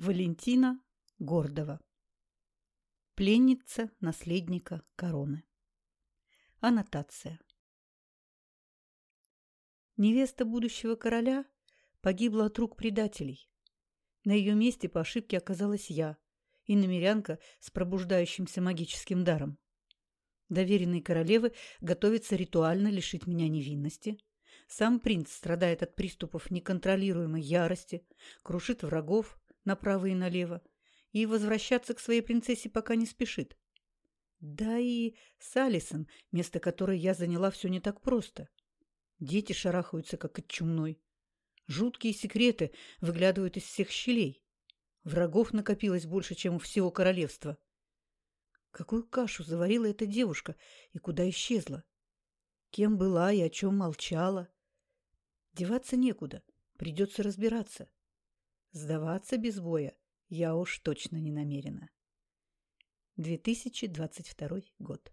Валентина Гордова. Пленница наследника короны. Аннотация. Невеста будущего короля погибла от рук предателей. На ее месте по ошибке оказалась я, и намерянка с пробуждающимся магическим даром. Доверенный королевы готовится ритуально лишить меня невинности. Сам принц страдает от приступов неконтролируемой ярости, крушит врагов, направо и налево, и возвращаться к своей принцессе пока не спешит. Да и с Алисон, место которой я заняла, все не так просто. Дети шарахаются, как от чумной. Жуткие секреты выглядывают из всех щелей. Врагов накопилось больше, чем у всего королевства. Какую кашу заварила эта девушка и куда исчезла? Кем была и о чем молчала? Деваться некуда, придется разбираться. Сдаваться без боя я уж точно не намерена. 2022 год.